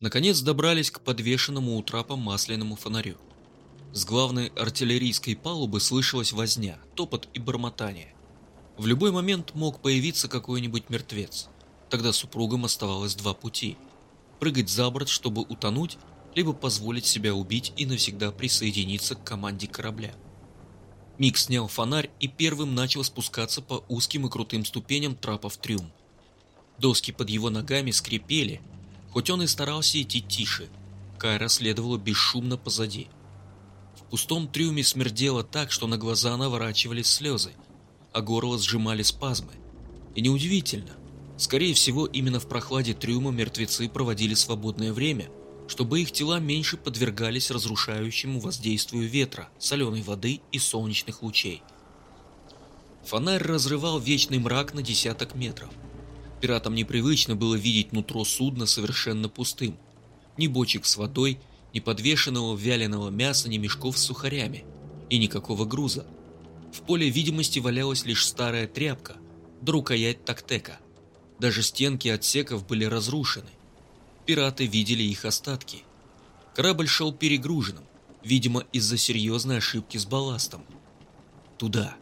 Наконец добрались к подвешенному у трапа масляному фонарю. С главной артиллерийской палубы слышалась возня, топот и бормотание. В любой момент мог появиться какой-нибудь мертвец. Тогда супругам оставалось два пути. Прыгать за борт, чтобы утонуть, либо позволить себя убить и навсегда присоединиться к команде корабля. Мик снял фонарь и первым начал спускаться по узким и крутым ступеням трапа в трюм. Доски под его ногами скрипели, хоть он и старался идти тише. Кайра следовала бесшумно позади. В пустом трюме смердело так, что на глаза наворачивались слезы, а горло сжимали спазмы. И неудивительно, скорее всего, именно в прохладе трюма мертвецы проводили свободное время – чтобы их тела меньше подвергались разрушающему воздействию ветра, соленой воды и солнечных лучей. Фонарь разрывал вечный мрак на десяток метров. Пиратам непривычно было видеть нутро судна совершенно пустым. Ни бочек с водой, ни подвешенного вяленого мяса, ни мешков с сухарями. И никакого груза. В поле видимости валялась лишь старая тряпка, да рукоять тактека. Даже стенки отсеков были разрушены пираты видели их остатки. Корабль шел перегруженным, видимо, из-за серьезной ошибки с балластом. Туда.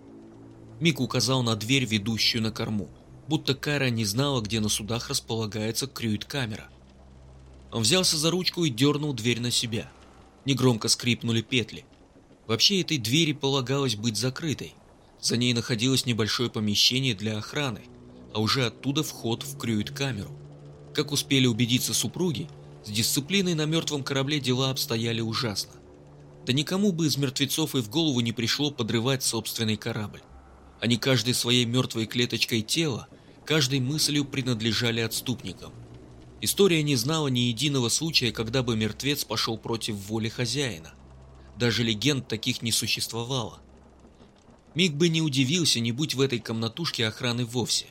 Мик указал на дверь, ведущую на корму, будто Кайра не знала, где на судах располагается крюит-камера. Он взялся за ручку и дернул дверь на себя. Негромко скрипнули петли. Вообще этой двери полагалось быть закрытой. За ней находилось небольшое помещение для охраны, а уже оттуда вход в крюит-камеру. Как успели убедиться супруги, с дисциплиной на мертвом корабле дела обстояли ужасно. Да никому бы из мертвецов и в голову не пришло подрывать собственный корабль. Они каждой своей мертвой клеточкой тела, каждой мыслью принадлежали отступникам. История не знала ни единого случая, когда бы мертвец пошел против воли хозяина. Даже легенд таких не существовало. Миг бы не удивился, не будь в этой комнатушке охраны вовсе.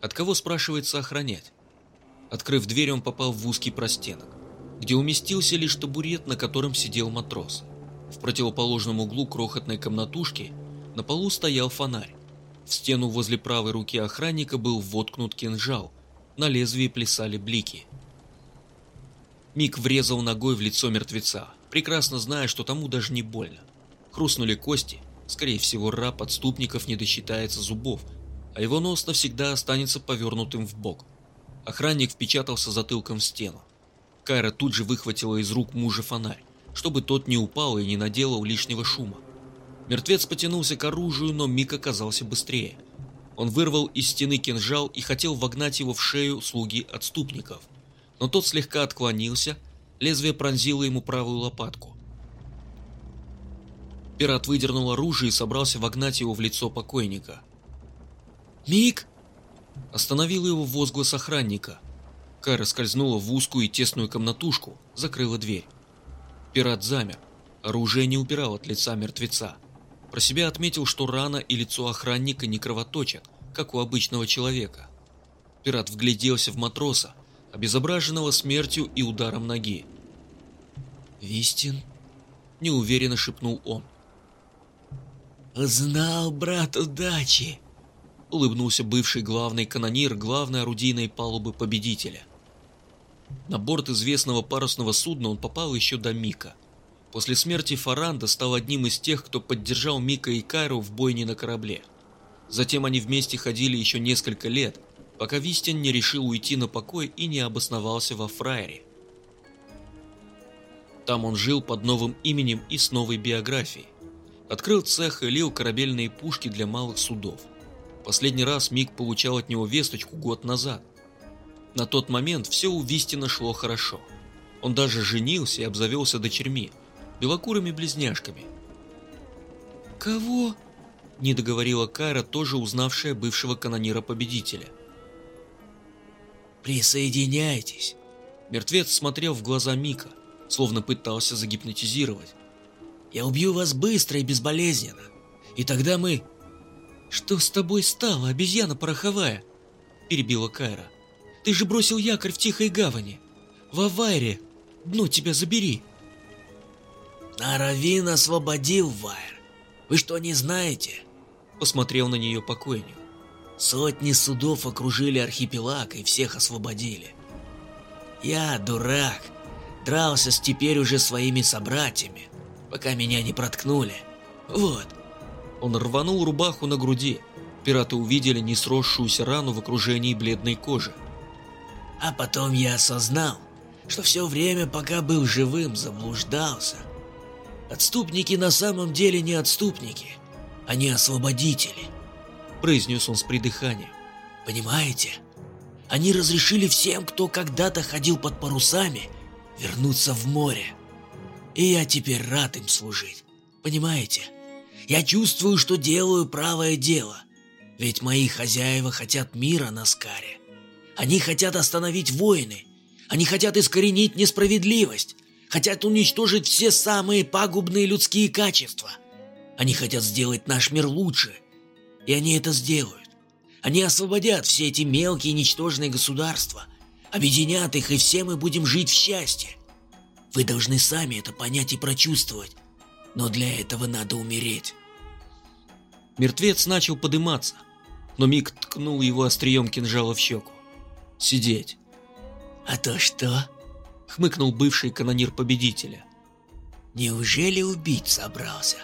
От кого, спрашивается, охранять? Открыв дверь, он попал в узкий простенок, где уместился лишь табурет, на котором сидел матрос. В противоположном углу крохотной комнатушки на полу стоял фонарь. В стену возле правой руки охранника был воткнут кинжал, на лезвии плясали блики. Мик врезал ногой в лицо мертвеца, прекрасно зная, что тому даже не больно. Хрустнули кости, скорее всего раб отступников не досчитается зубов, а его нос навсегда останется повернутым в бок. Охранник впечатался затылком в стену. Кайра тут же выхватила из рук мужа фонарь, чтобы тот не упал и не наделал лишнего шума. Мертвец потянулся к оружию, но Мик оказался быстрее. Он вырвал из стены кинжал и хотел вогнать его в шею слуги отступников. Но тот слегка отклонился, лезвие пронзило ему правую лопатку. Пират выдернул оружие и собрался вогнать его в лицо покойника. «Мик!» Остановил его возглас охранника. Кара скользнула в узкую и тесную комнатушку, закрыла дверь. Пират замер. Оружие не упирал от лица мертвеца. Про себя отметил, что рана и лицо охранника не кровоточат, как у обычного человека. Пират вгляделся в матроса, обезображенного смертью и ударом ноги. «Вистин?» – неуверенно шепнул он. «Знал, брат, удачи!» — улыбнулся бывший главный канонир главной орудийной палубы победителя. На борт известного парусного судна он попал еще до Мика. После смерти Фаранда стал одним из тех, кто поддержал Мика и Кайру в бойне на корабле. Затем они вместе ходили еще несколько лет, пока Вистин не решил уйти на покой и не обосновался во Фраере. Там он жил под новым именем и с новой биографией. Открыл цех и лил корабельные пушки для малых судов – Последний раз Мик получал от него весточку год назад. На тот момент все у Вистина шло хорошо. Он даже женился и обзавелся дочерьми, белокурыми близняшками. «Кого?» – не договорила Кайра, тоже узнавшая бывшего канонира-победителя. «Присоединяйтесь!» Мертвец смотрел в глаза Мика, словно пытался загипнотизировать. «Я убью вас быстро и безболезненно, и тогда мы «Что с тобой стало, обезьяна пороховая?» – перебила Кайра. «Ты же бросил якорь в Тихой Гавани. В Авайре. Дно тебя забери!» «Наравин освободил Вайр. Вы что, не знаете?» – посмотрел на нее покойник. «Сотни судов окружили архипелаг и всех освободили. Я, дурак, Дрался с теперь уже своими собратьями, пока меня не проткнули. Вот. Он рванул рубаху на груди. Пираты увидели несросшуюся рану в окружении бледной кожи. А потом я осознал, что все время, пока был живым, заблуждался. Отступники на самом деле не отступники, они освободители, произнес он с придыханием. Понимаете? Они разрешили всем, кто когда-то ходил под парусами, вернуться в море. И я теперь рад им служить. Понимаете? Я чувствую, что делаю правое дело. Ведь мои хозяева хотят мира на Скаре. Они хотят остановить войны. Они хотят искоренить несправедливость. Хотят уничтожить все самые пагубные людские качества. Они хотят сделать наш мир лучше. И они это сделают. Они освободят все эти мелкие ничтожные государства. Объединят их, и все мы будем жить в счастье. Вы должны сами это понять и прочувствовать. Но для этого надо умереть. Мертвец начал подниматься, но Мик ткнул его острием кинжала в щеку. «Сидеть!» «А то что?» — хмыкнул бывший канонир победителя. «Неужели убить собрался?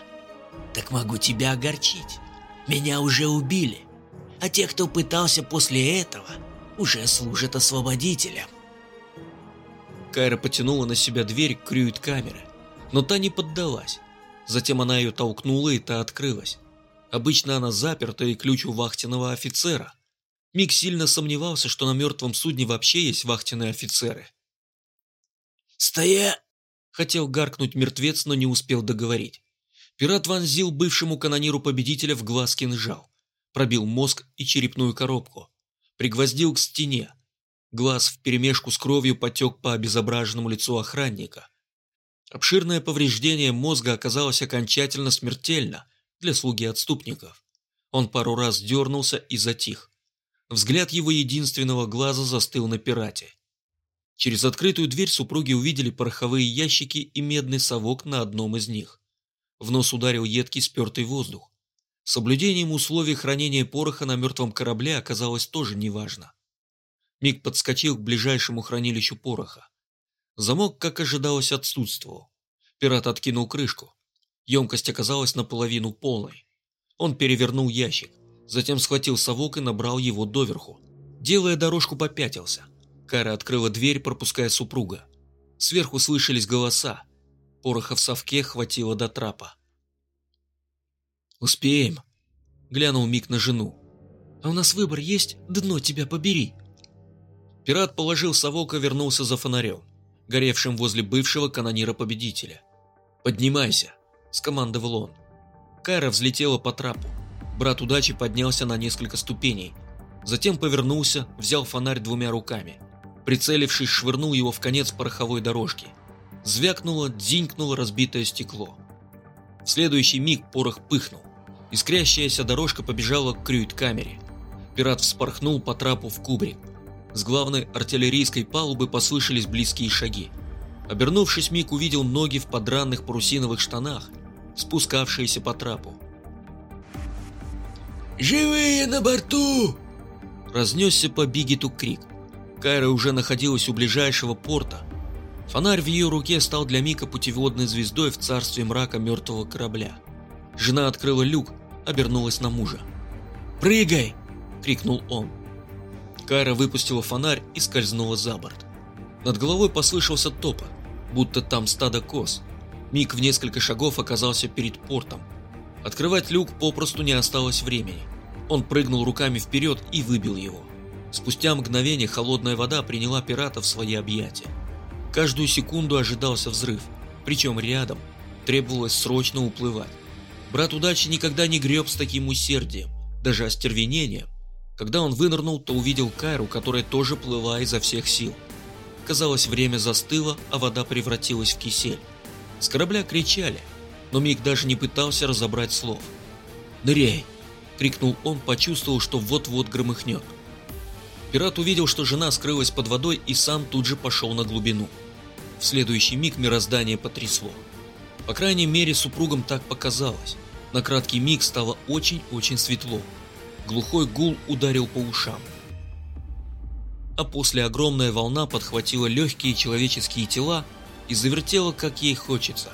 Так могу тебя огорчить. Меня уже убили, а те, кто пытался после этого, уже служат освободителям». Кайра потянула на себя дверь крюит-камеры, но та не поддалась. Затем она ее толкнула, и та открылась. Обычно она заперта, и ключ у вахтенного офицера. Мик сильно сомневался, что на мертвом судне вообще есть вахтенные офицеры. «Стоя!» Хотел гаркнуть мертвец, но не успел договорить. Пират вонзил бывшему канониру победителя в глаз кинжал. Пробил мозг и черепную коробку. Пригвоздил к стене. Глаз вперемешку с кровью потек по обезображенному лицу охранника. Обширное повреждение мозга оказалось окончательно смертельно для слуги отступников. Он пару раз дернулся и затих. Взгляд его единственного глаза застыл на пирате. Через открытую дверь супруги увидели пороховые ящики и медный совок на одном из них. В нос ударил едкий спертый воздух. Соблюдением условий хранения пороха на мертвом корабле оказалось тоже неважно. Миг подскочил к ближайшему хранилищу пороха. Замок, как ожидалось, отсутствовал. Пират откинул крышку. Емкость оказалась наполовину полной. Он перевернул ящик, затем схватил совок и набрал его доверху. Делая дорожку, попятился. Кара открыла дверь, пропуская супруга. Сверху слышались голоса. Пороха в совке хватило до трапа. «Успеем», — глянул Мик на жену. «А у нас выбор есть? Дно тебя побери!» Пират положил совок и вернулся за фонарем горевшим возле бывшего канонира-победителя. «Поднимайся!» – скомандовал он. Кайра взлетела по трапу. Брат удачи поднялся на несколько ступеней. Затем повернулся, взял фонарь двумя руками. Прицелившись, швырнул его в конец пороховой дорожки. Звякнуло, дзинькнуло разбитое стекло. В следующий миг порох пыхнул. Искрящаяся дорожка побежала к крюит-камере. Пират вспорхнул по трапу в кубрик. С главной артиллерийской палубы послышались близкие шаги. Обернувшись, Мик увидел ноги в подранных парусиновых штанах, спускавшиеся по трапу. «Живые на борту!» Разнесся по Бигету крик. Кайра уже находилась у ближайшего порта. Фонарь в ее руке стал для Мика путеводной звездой в царстве мрака мертвого корабля. Жена открыла люк, обернулась на мужа. «Прыгай!» – крикнул он. Кайра выпустила фонарь и скользнула за борт. Над головой послышался топот, будто там стадо коз. Миг в несколько шагов оказался перед портом. Открывать люк попросту не осталось времени. Он прыгнул руками вперед и выбил его. Спустя мгновение холодная вода приняла пирата в свои объятия. Каждую секунду ожидался взрыв, причем рядом. Требовалось срочно уплывать. Брат удачи никогда не греб с таким усердием, даже остервенением, когда он вынырнул, то увидел Кайру, которая тоже плыла изо всех сил. Казалось, время застыло, а вода превратилась в кисель. С корабля кричали, но Мик даже не пытался разобрать слов. «Ныряй!» – крикнул он, почувствовал, что вот-вот громыхнет. Пират увидел, что жена скрылась под водой и сам тут же пошел на глубину. В следующий миг мироздание потрясло. По крайней мере, супругам так показалось. На краткий миг стало очень-очень светло. Глухой гул ударил по ушам. А после огромная волна подхватила легкие человеческие тела и завертела, как ей хочется.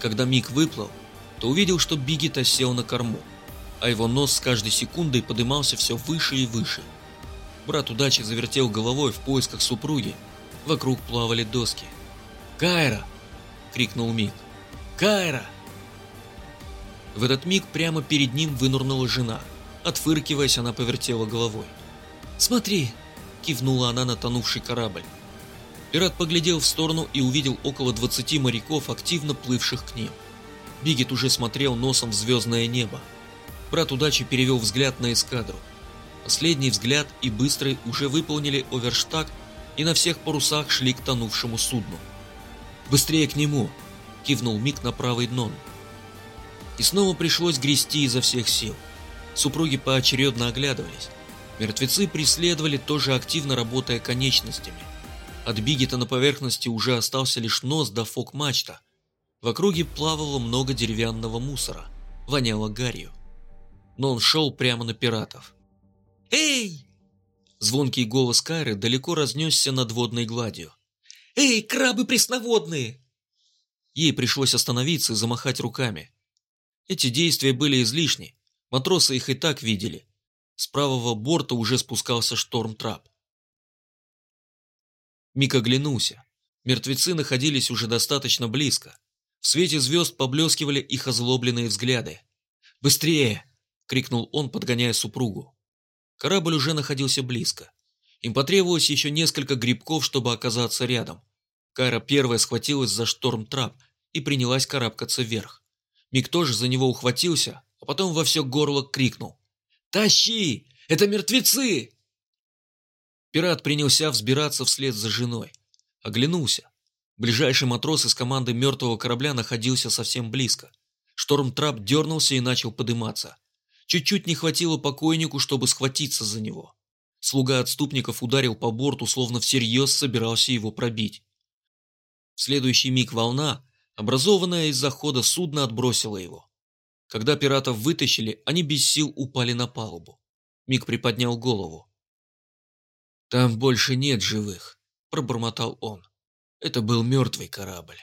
Когда Мик выплыл, то увидел, что Бигит осел на корму, а его нос с каждой секундой подымался все выше и выше. Брат удачи завертел головой в поисках супруги, вокруг плавали доски. «Кайра!» — крикнул Мик. «Кайра!» В этот миг прямо перед ним вынурнула жена. Отфыркиваясь, она повертела головой. «Смотри!» – кивнула она на тонувший корабль. Пират поглядел в сторону и увидел около 20 моряков, активно плывших к ним. Бигет уже смотрел носом в звездное небо. Брат удачи перевел взгляд на эскадру. Последний взгляд и быстрый уже выполнили оверштаг и на всех парусах шли к тонувшему судну. «Быстрее к нему!» – кивнул Мик на правый дно. И снова пришлось грести изо всех сил. Супруги поочередно оглядывались. Мертвецы преследовали, тоже активно работая конечностями. От Бигета на поверхности уже остался лишь нос да фок-мачта. В округе плавало много деревянного мусора, воняло гарью. Но он шел прямо на пиратов. «Эй!» Звонкий голос Кайры далеко разнесся над водной гладью. «Эй, крабы пресноводные!» Ей пришлось остановиться и замахать руками. Эти действия были излишни, матросы их и так видели. С правого борта уже спускался шторм-трап. Мик оглянулся. Мертвецы находились уже достаточно близко. В свете звезд поблескивали их озлобленные взгляды. «Быстрее!» — крикнул он, подгоняя супругу. Корабль уже находился близко. Им потребовалось еще несколько грибков, чтобы оказаться рядом. Кайра первая схватилась за шторм-трап и принялась карабкаться вверх. Мик тоже за него ухватился, а потом во все горло крикнул. «Тащи! Это мертвецы!» Пират принялся взбираться вслед за женой. Оглянулся. Ближайший матрос из команды мертвого корабля находился совсем близко. Шторм-трап дернулся и начал подниматься. Чуть-чуть не хватило покойнику, чтобы схватиться за него. Слуга отступников ударил по борту, словно всерьез собирался его пробить. В следующий миг волна, образованная из захода судна, отбросила его. Когда пиратов вытащили, они без сил упали на палубу. Миг приподнял голову. «Там больше нет живых», – пробормотал он. «Это был мертвый корабль».